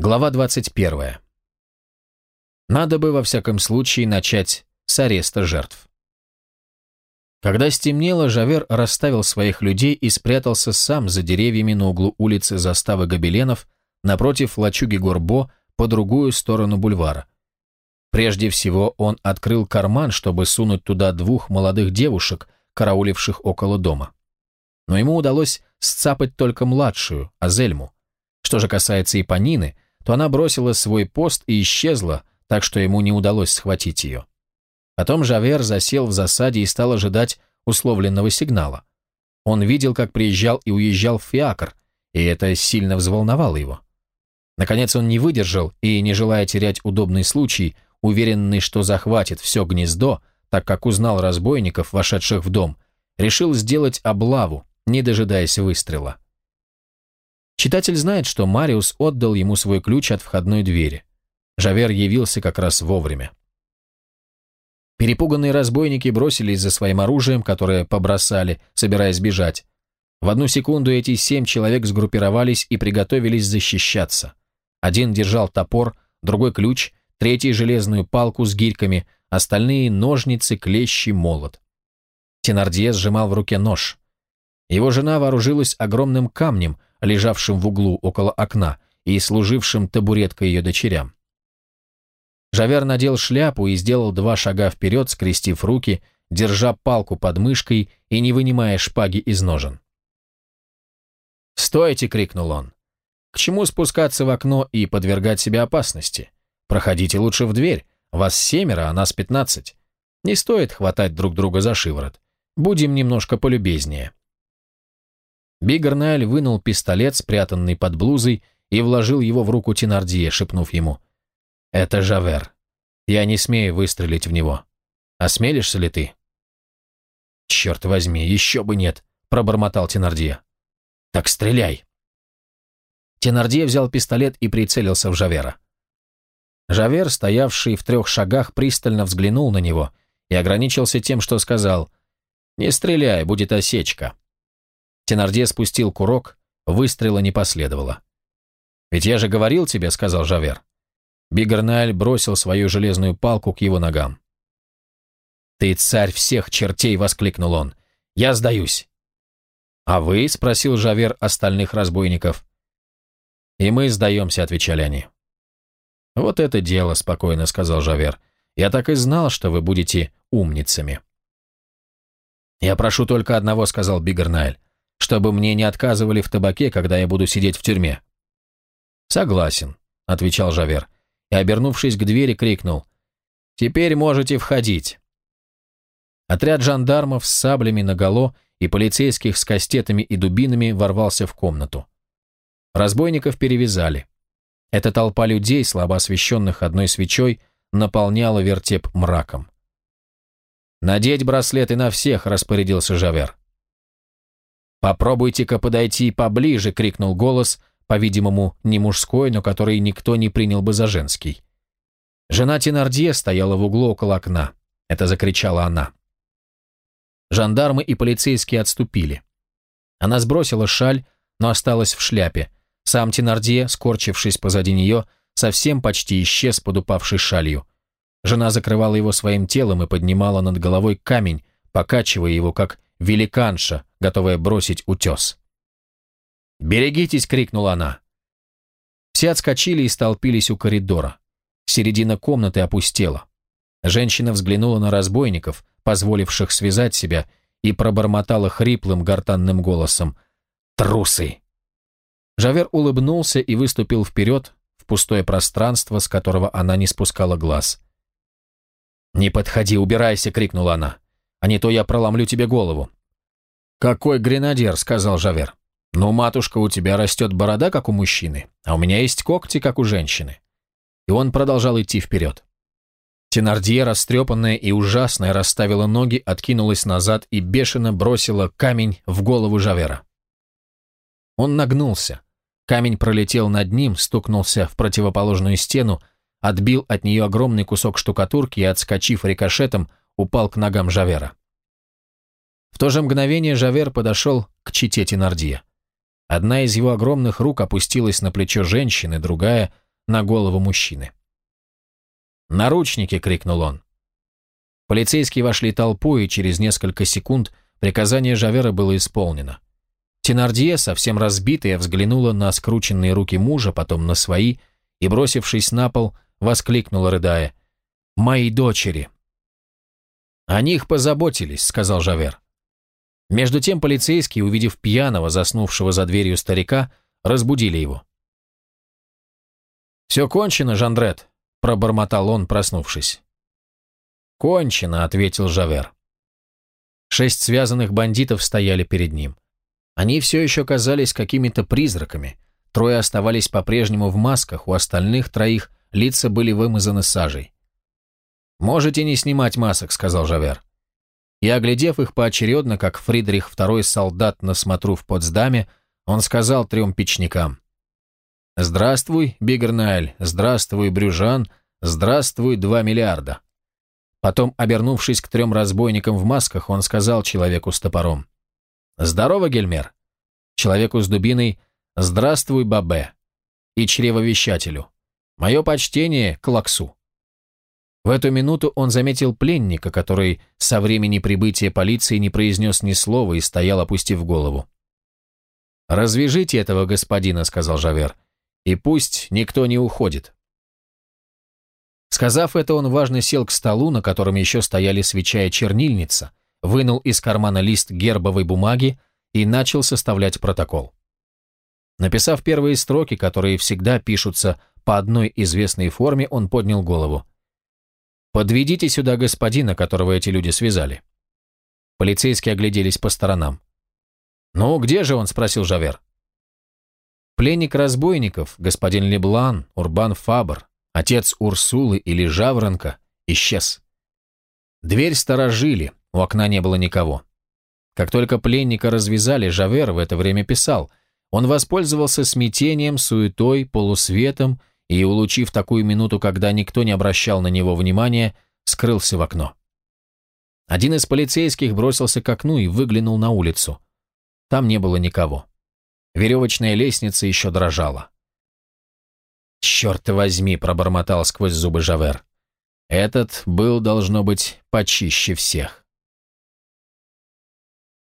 Глава 21. Надо бы, во всяком случае, начать с ареста жертв. Когда стемнело, Жавер расставил своих людей и спрятался сам за деревьями на углу улицы заставы Гобеленов напротив лачуги Горбо по другую сторону бульвара. Прежде всего он открыл карман, чтобы сунуть туда двух молодых девушек, карауливших около дома. Но ему удалось сцапать только младшую, Азельму. Что же касается Ипонины, то она бросила свой пост и исчезла, так что ему не удалось схватить ее. Потом Жавер засел в засаде и стал ожидать условленного сигнала. Он видел, как приезжал и уезжал в Фиакр, и это сильно взволновало его. Наконец он не выдержал и, не желая терять удобный случай, уверенный, что захватит все гнездо, так как узнал разбойников, вошедших в дом, решил сделать облаву, не дожидаясь выстрела. Читатель знает, что Мариус отдал ему свой ключ от входной двери. Жавер явился как раз вовремя. Перепуганные разбойники бросились за своим оружием, которое побросали, собираясь бежать. В одну секунду эти семь человек сгруппировались и приготовились защищаться. Один держал топор, другой ключ, третий железную палку с гирьками, остальные ножницы, клещи, молот. Тенардье сжимал в руке нож. Его жена вооружилась огромным камнем, лежавшим в углу около окна и служившим табуреткой ее дочерям. Жавер надел шляпу и сделал два шага вперед, скрестив руки, держа палку под мышкой и не вынимая шпаги из ножен. «Стойте!» — крикнул он. «К чему спускаться в окно и подвергать себя опасности? Проходите лучше в дверь. Вас семеро, а нас пятнадцать. Не стоит хватать друг друга за шиворот. Будем немножко полюбезнее». Бигернайль вынул пистолет, спрятанный под блузой, и вложил его в руку Тенардье, шепнув ему. «Это Жавер. Я не смею выстрелить в него. Осмелишься ли ты?» «Черт возьми, еще бы нет», — пробормотал Тенардье. «Так стреляй!» Тенардье взял пистолет и прицелился в Жавера. Жавер, стоявший в трех шагах, пристально взглянул на него и ограничился тем, что сказал «Не стреляй, будет осечка». Тенардье спустил курок, выстрела не последовало. «Ведь я же говорил тебе», — сказал Жавер. Бигерналь бросил свою железную палку к его ногам. «Ты царь всех чертей!» — воскликнул он. «Я сдаюсь!» «А вы?» — спросил Жавер остальных разбойников. «И мы сдаемся», — отвечали они. «Вот это дело», — спокойно сказал Жавер. «Я так и знал, что вы будете умницами». «Я прошу только одного», — сказал Бигернайль чтобы мне не отказывали в табаке, когда я буду сидеть в тюрьме». «Согласен», — отвечал Жавер, и, обернувшись к двери, крикнул. «Теперь можете входить». Отряд жандармов с саблями наголо и полицейских с кастетами и дубинами ворвался в комнату. Разбойников перевязали. Эта толпа людей, слабо освещенных одной свечой, наполняла вертеп мраком. «Надеть браслеты на всех», — распорядился Жавер. «Попробуйте-ка подойти поближе!» — крикнул голос, по-видимому, не мужской, но который никто не принял бы за женский. Жена Тенардье стояла в углу около окна. Это закричала она. Жандармы и полицейские отступили. Она сбросила шаль, но осталась в шляпе. Сам Тенардье, скорчившись позади нее, совсем почти исчез под упавшей шалью. Жена закрывала его своим телом и поднимала над головой камень, покачивая его, как великанша, готовая бросить утес. «Берегитесь!» — крикнула она. Все отскочили и столпились у коридора. Середина комнаты опустела. Женщина взглянула на разбойников, позволивших связать себя, и пробормотала хриплым гортанным голосом «Трусы!». Жавер улыбнулся и выступил вперед в пустое пространство, с которого она не спускала глаз. «Не подходи, убирайся!» — крикнула она. «А не то я проломлю тебе голову. «Какой гренадер?» — сказал Жавер. «Ну, матушка, у тебя растет борода, как у мужчины, а у меня есть когти, как у женщины». И он продолжал идти вперед. Тенардье, растрепанная и ужасная, расставила ноги, откинулась назад и бешено бросила камень в голову Жавера. Он нагнулся. Камень пролетел над ним, стукнулся в противоположную стену, отбил от нее огромный кусок штукатурки и, отскочив рикошетом, упал к ногам Жавера. В то же мгновение Жавер подошел к чите Тенардье. Одна из его огромных рук опустилась на плечо женщины, другая на голову мужчины. «Наручники!» — крикнул он. Полицейские вошли толпой, и через несколько секунд приказание Жавера было исполнено. Тенардье, совсем разбитая, взглянула на скрученные руки мужа, потом на свои, и, бросившись на пол, воскликнула, рыдая, «Мои дочери!» «О них позаботились», — сказал Жавер. Между тем полицейские, увидев пьяного, заснувшего за дверью старика, разбудили его. «Все кончено, Жандрет», — пробормотал он, проснувшись. «Кончено», — ответил Жавер. Шесть связанных бандитов стояли перед ним. Они все еще казались какими-то призраками. Трое оставались по-прежнему в масках, у остальных троих лица были вымазаны сажей. «Можете не снимать масок», — сказал Жавер. И, оглядев их поочередно, как Фридрих II солдат на смотру в Потсдаме, он сказал трем печникам. «Здравствуй, Бигернайль, здравствуй, Брюжан, здравствуй, два миллиарда». Потом, обернувшись к трем разбойникам в масках, он сказал человеку с топором. «Здорово, Гельмер!» Человеку с дубиной «Здравствуй, Бабе!» И чревовещателю «Мое почтение к Лаксу!» В эту минуту он заметил пленника, который со времени прибытия полиции не произнес ни слова и стоял, опустив голову. «Развяжите этого господина», — сказал Жавер, — «и пусть никто не уходит». Сказав это, он важно сел к столу, на котором еще стояли свеча и чернильница, вынул из кармана лист гербовой бумаги и начал составлять протокол. Написав первые строки, которые всегда пишутся по одной известной форме, он поднял голову. «Подведите сюда господина, которого эти люди связали». Полицейские огляделись по сторонам. «Ну, где же он?» – спросил Жавер. Пленник разбойников, господин Леблан, Урбан Фабр, отец Урсулы или Жаворонка, исчез. Дверь сторожили, у окна не было никого. Как только пленника развязали, Жавер в это время писал. Он воспользовался смятением, суетой, полусветом и, улучив такую минуту, когда никто не обращал на него внимания, скрылся в окно. Один из полицейских бросился к окну и выглянул на улицу. Там не было никого. Веревочная лестница еще дрожала. «Черт возьми!» – пробормотал сквозь зубы Жавер. «Этот был, должно быть, почище всех».